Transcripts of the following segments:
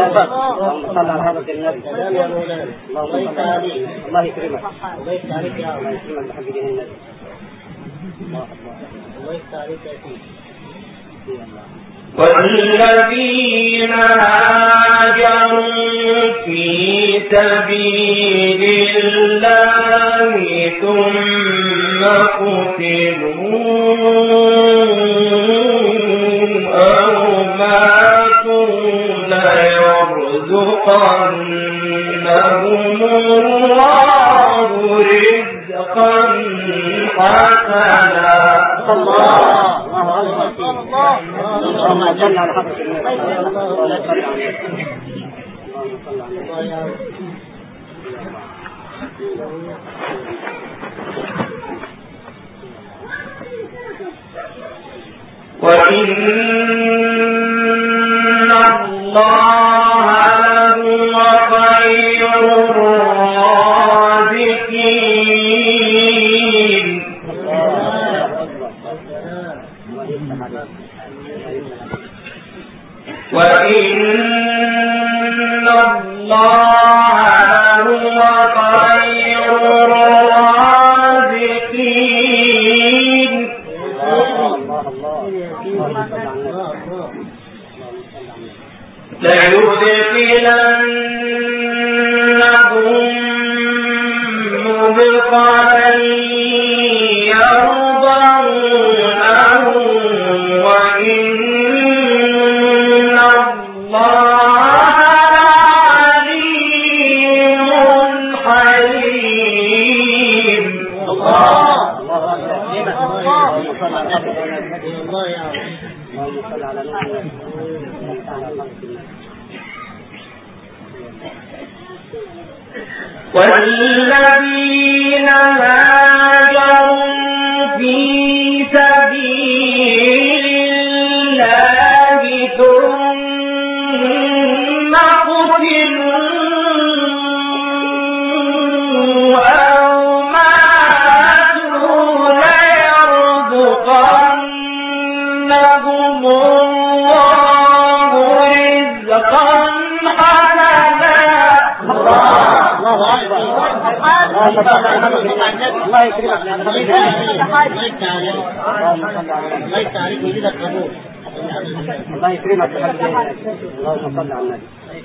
الله يكرمك الله يكرمك الله يكرمك الله الله يكرمك والذين هاجروا في سبيل الله ثم قتلوا الله رزقا الله الله النبي اللهم ليدخلنهم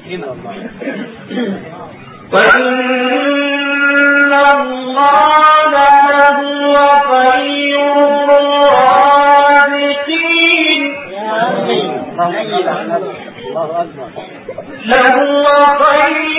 النبي وإن الله لهو خير الرازقين. لهو خير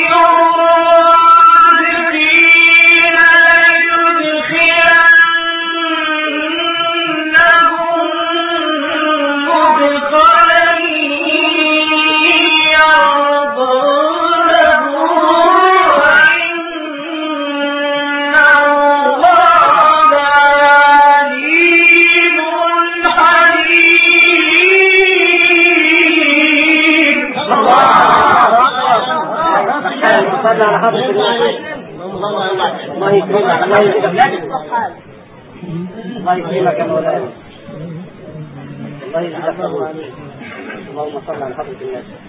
يكرمك الله يكرمك. الله يكرمك يا مولانا. الله يجزاك قبول اللهم صل على حضرة النبي.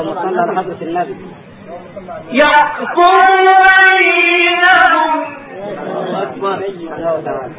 اللهم صل على حضرة النبي. يحكم بينهم. الله أكبر. سبحانه وتعالى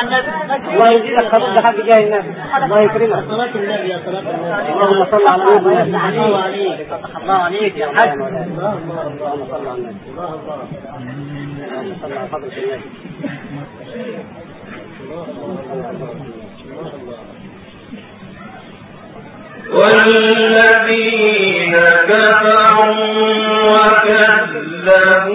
الله يجزيك قبول بحق جاه النبي الله يكرمك. صلاة النبي يا صلاة النبي. اللهم صل على النبي الله عليك. الله عليك يا حاج. الله الله اللهم صل على النبي الله الله اللهم صل على حضرة النبي والذين كفروا وكذبوا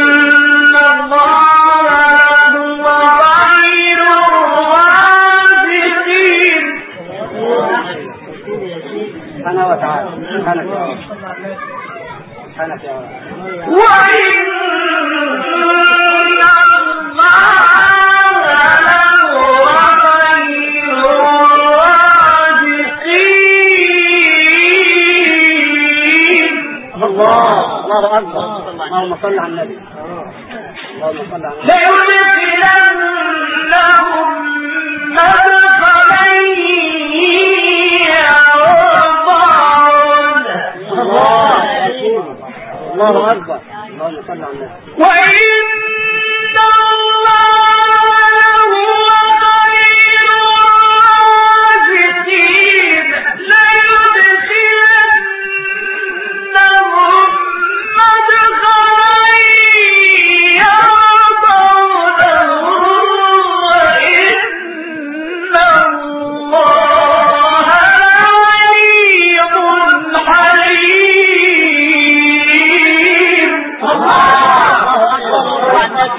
صل على النبي. اللهم صل على النبي. ليدخلنهم مدخلا الله أكبر.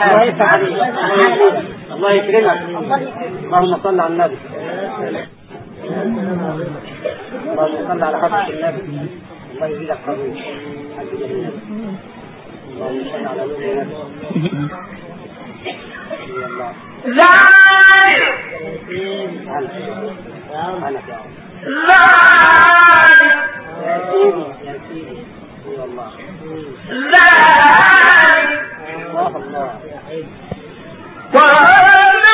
الله يفتح الله يكرمك. اللهم صل على النبي. اللهم صل على حفظ النبي. الله يزيدك قبول اللهم صل على نور النبي. ذلك ذلك يا سيدي يا سيدي الله. ذلك الله الله. وهذا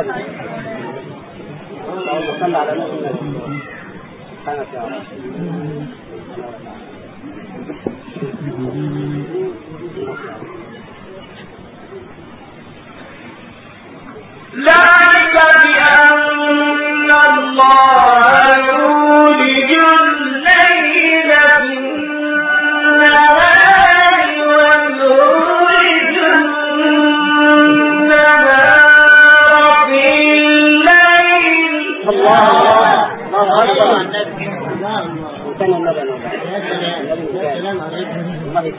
النبي. صلى على نبي النبي سبحانك يا رب الله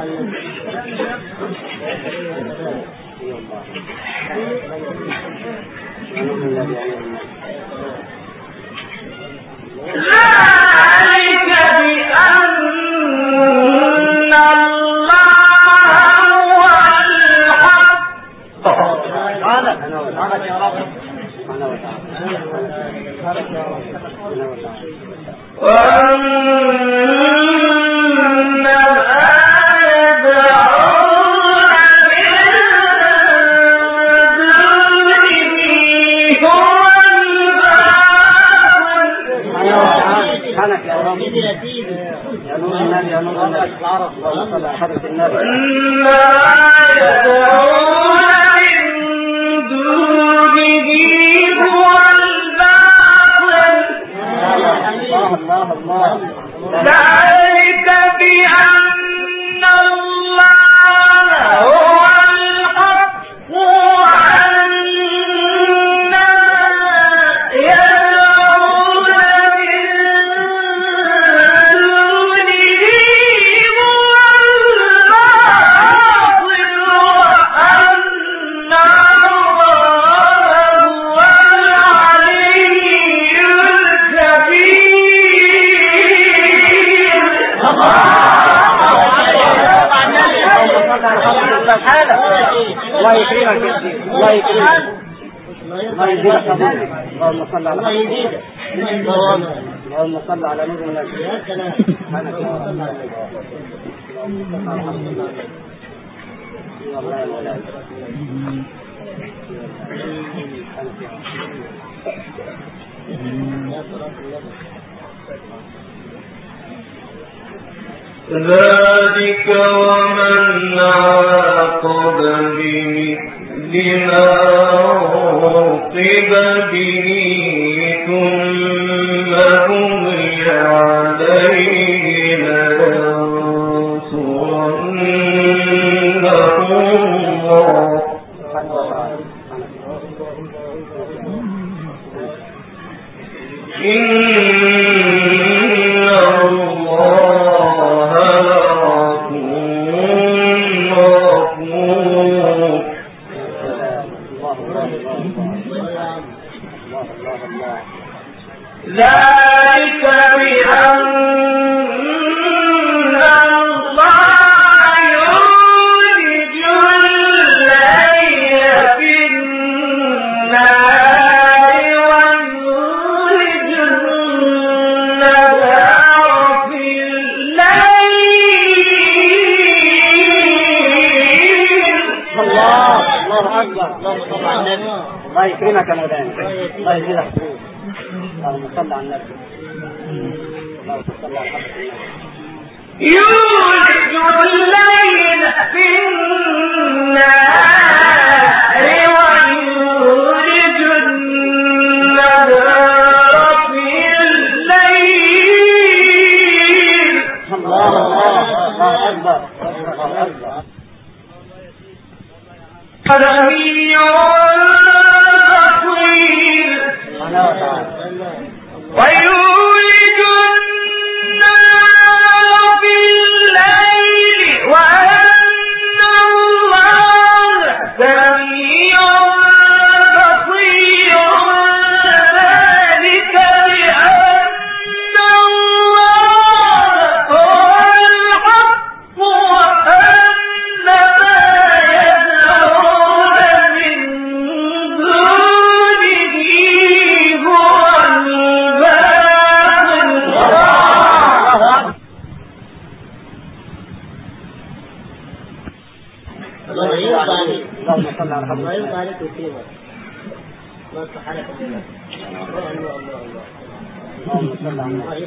الله الآن يأمر أن الحرس الله الله الله. اللهم صل على اللهم صل على نور النبي يا سلام ذلك ومن عاقب بمثل ما به لتنصر Why you? lòng có biết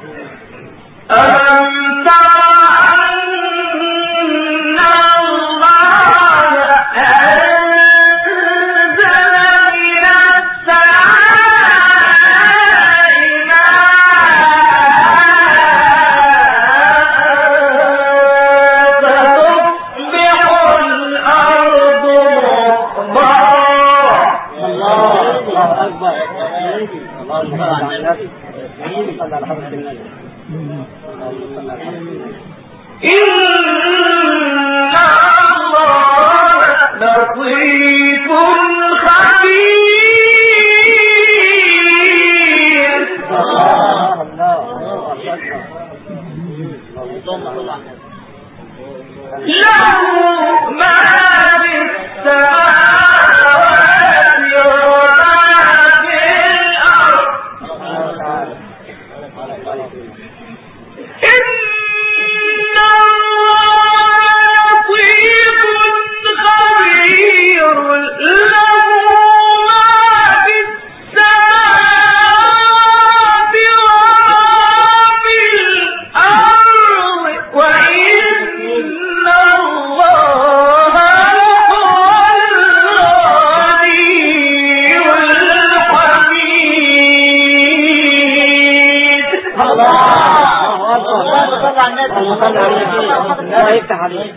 الله يفتح عليك.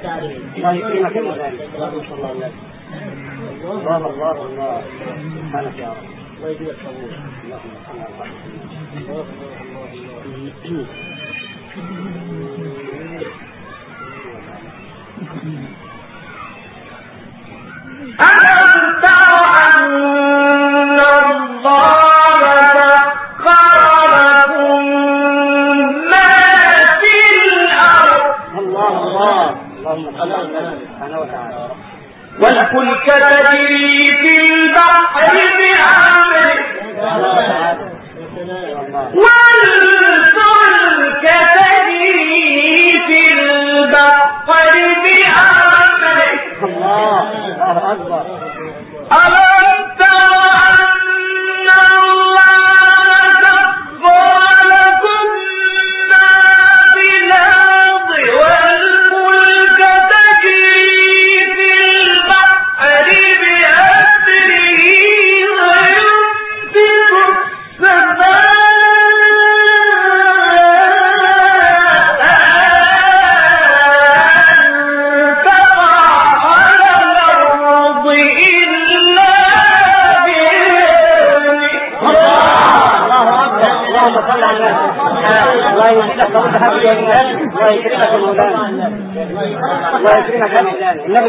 الله يكرمك اللهم صل الله الله الله سبحانك يا رب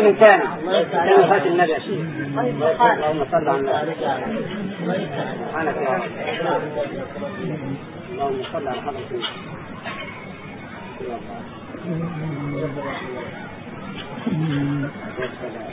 من كان كان وفاة النبي اللهم صل على محمد سبحانك يا اللهم صل على حضرة النبي والسلام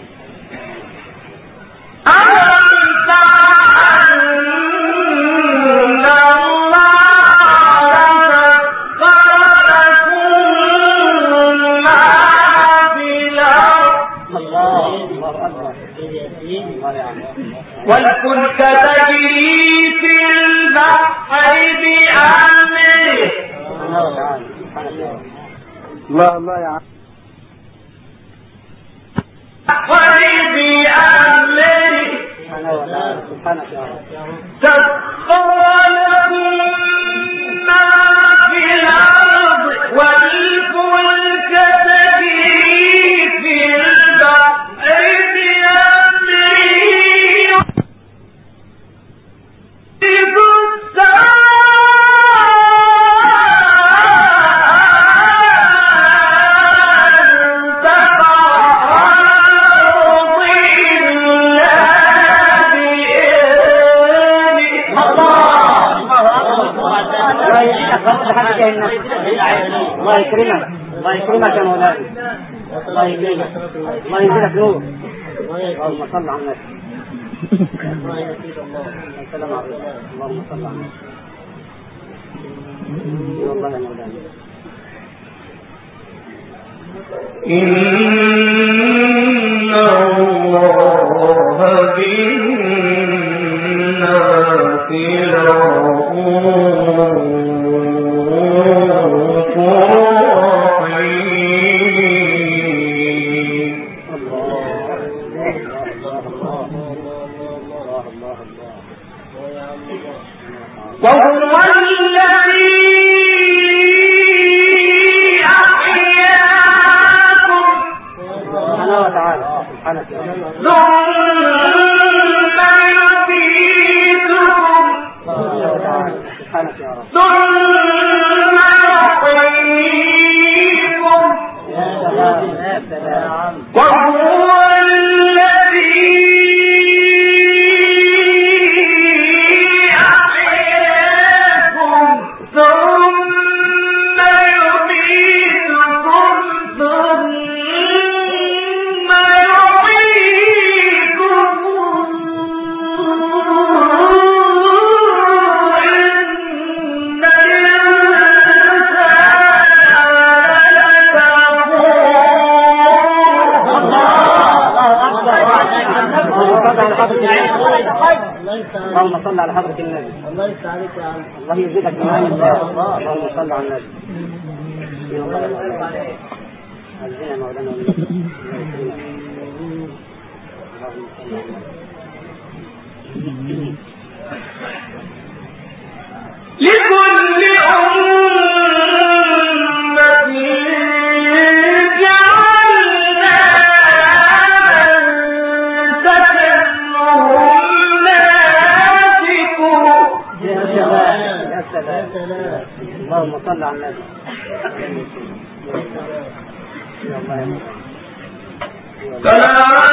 再来！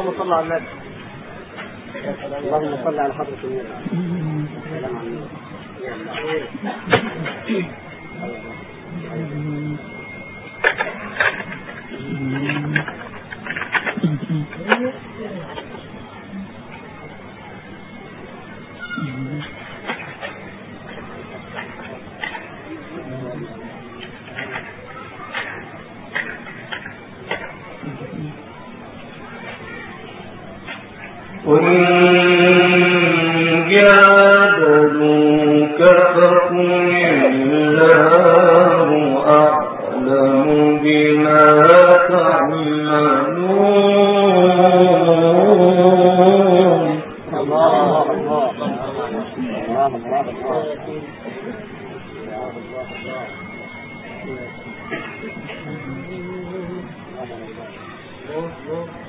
اللهم صل على النبي. اللهم صل على حضرة النبي.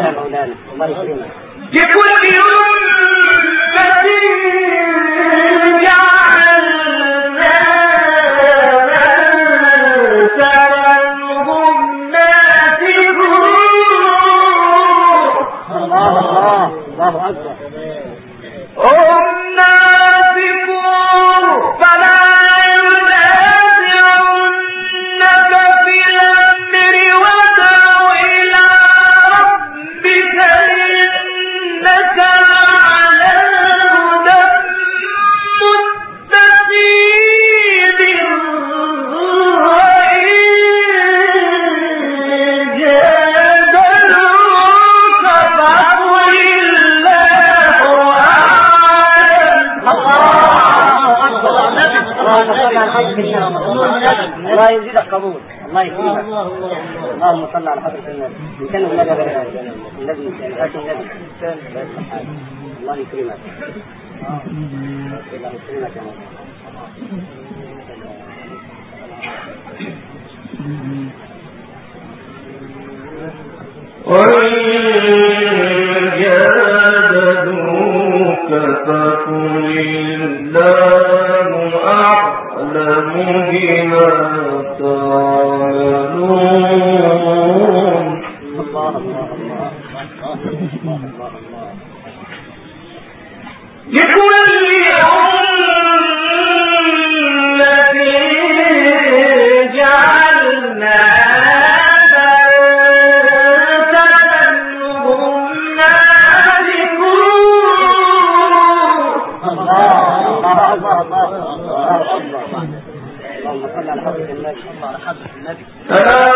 thank you أعلم النبي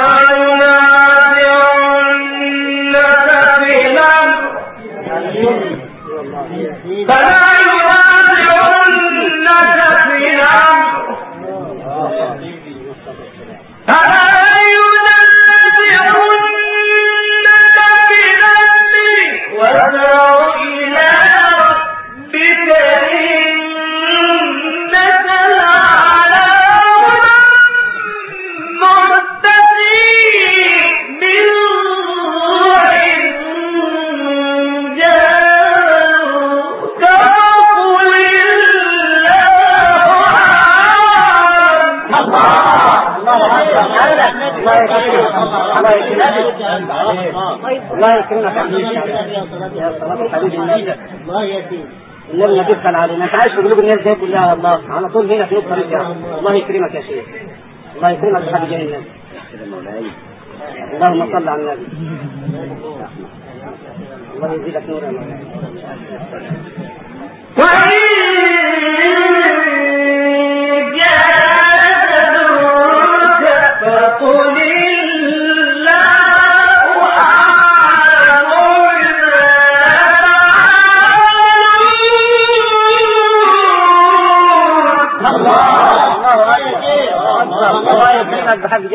الله صلاة الحبيب النبي الله يزيد النبي. ما تدخل علينا. انت عايش في قلوب الناس دي كلها يا الله. على طول هنا في نص. الله يكرمك يا شيخ. الله يكرمك جاه النبي اللهم صل على النبي. الله يزيدك نور يا مولانا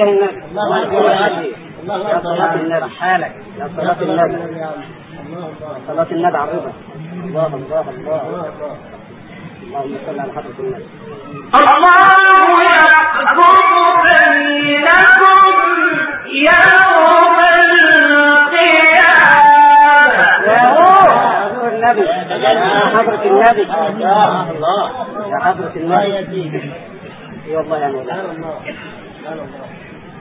الله الله يا صلاة النبي حالك. يا صلاة النبي صلاة النبي على الرضا. الله الله الله اللهم صل على حضرة النبي. الله يحكم بينكم يوم القيامة. يا حضرة النبي. يا حضرة النبي. يا الله. يا حضرة الله النبي يزيد. يا الله يا الله.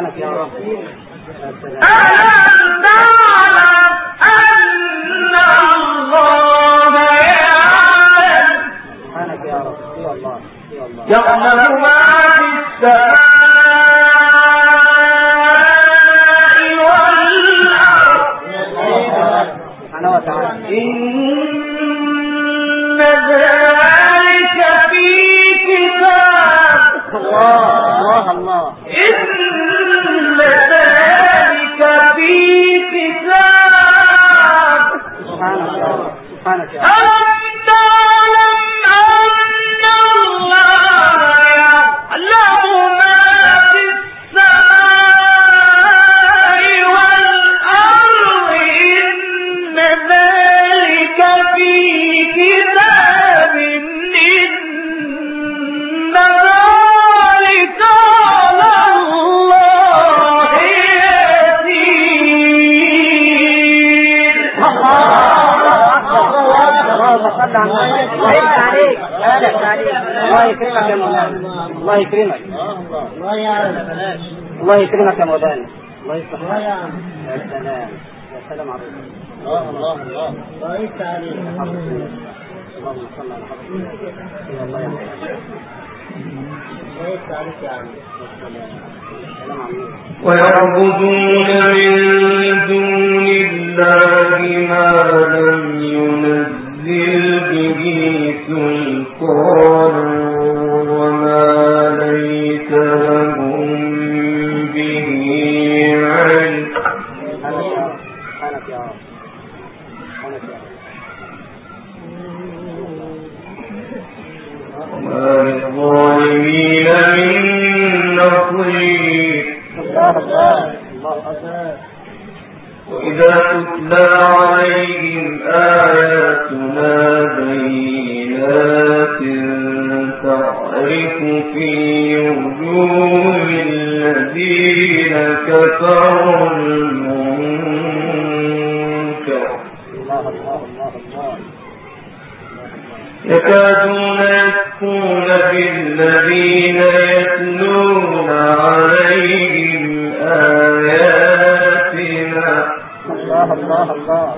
سبحانك يا رب الله يكرمك يا مولانا. الله يكرمك. الله يعلم الله يكرمك يا مولانا. الله يصلحك الله يا سلام. يا سلام عليك. الله الله الله. طيب، بارك عليك اللهم صل على محمد. الله يحفظك عليك يا طيب، عمي ويعبدون من دون الله ما لم ينزل به سلطان. يكادون يكون بالذين يتلون عليهم آياتنا. الله الله الله.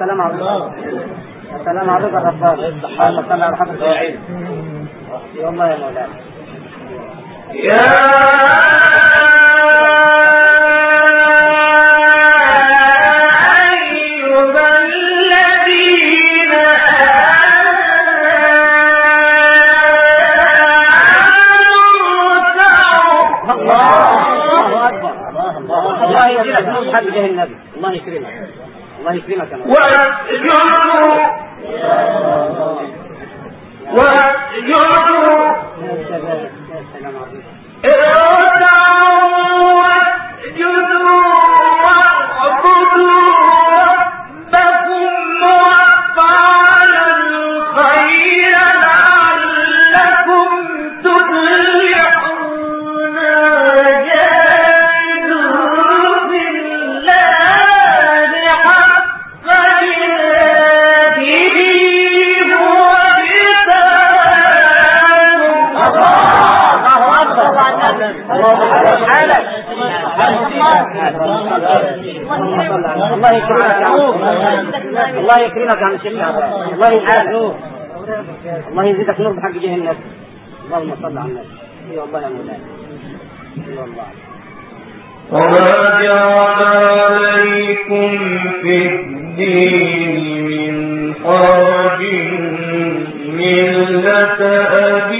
السلام عليكم السلام عليكم يا رب اللهم صل يا رب وعلى والله يا مولانا يا الله يجزيك نصحك به النبي الله يكرمك الله يكرمك الله يكرمك الله يكرمك عن الشيخ الله يجعلك الله يزيدك نور بحق جهه الناس اللهم صل على النبي اي والله يا مولاي اي والله وما جعل عليكم في الدين من حرج ملة أبي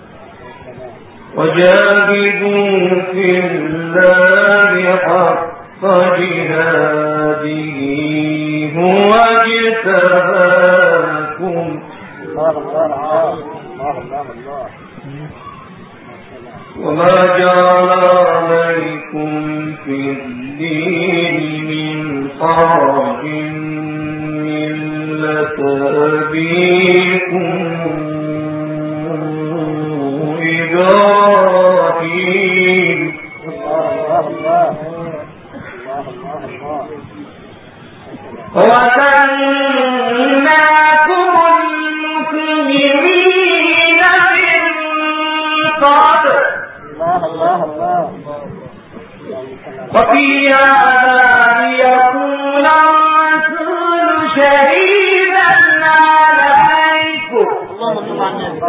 وجاهدوا في الله حق جهاده هو اجتباكم وما جعل عليكم في الدين من طرف ملة أبيه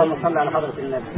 اللهم صل على حضرة النبي.